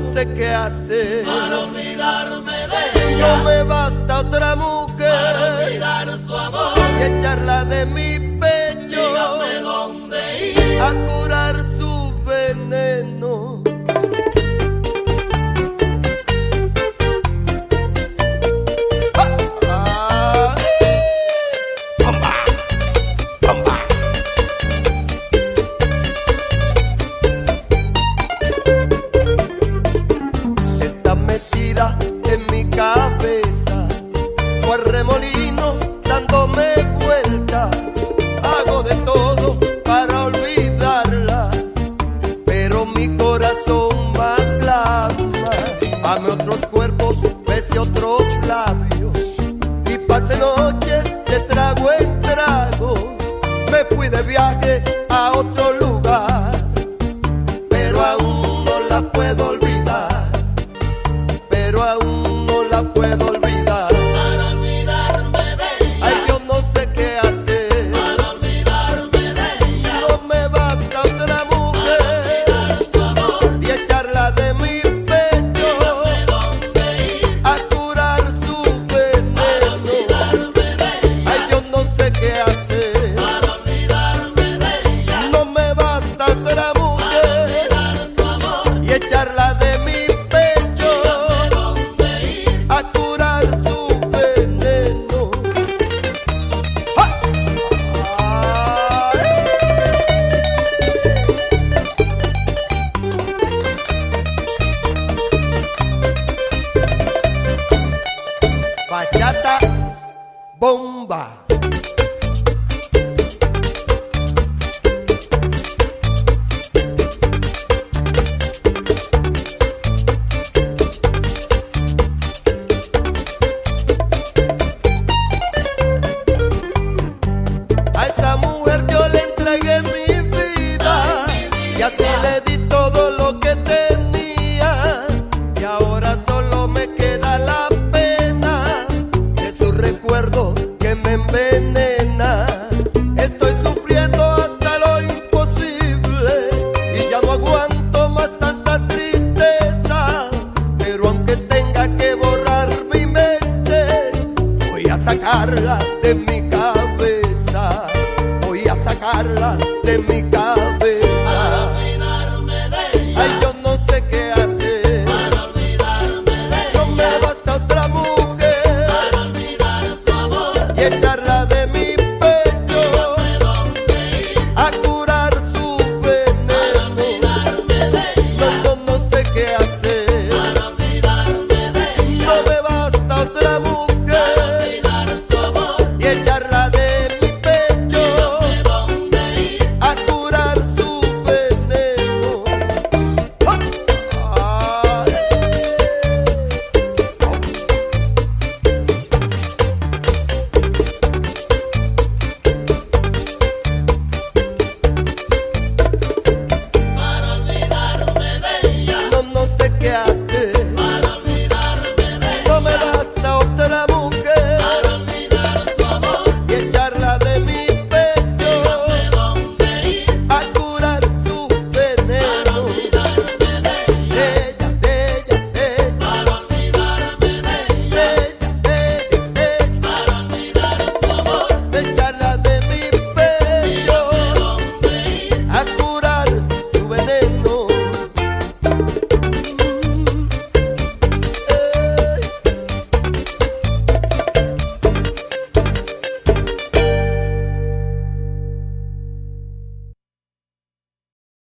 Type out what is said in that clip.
no sé qué hacer. Para olvidarme de ella. No me basta otra mujer. Para olvidar su amor. Y echarla de mi pecho. Dígame dónde ir. A curar remolino dándome vuelta. Hago de todo para olvidarla. Pero mi corazón más la ama. Ame otros cuerpos, bese otros labios. Y pase noches de trago en trago. Me fui de viaje a otro lugar. Pero aún no la puedo Bachata bomba. A esa mujer yo le entregué mi vida y así le di todo lo que tenía. Sacarla de mi cabeza. Voy a sacarla de mi cabeza. Olvidarme de ella. Ay,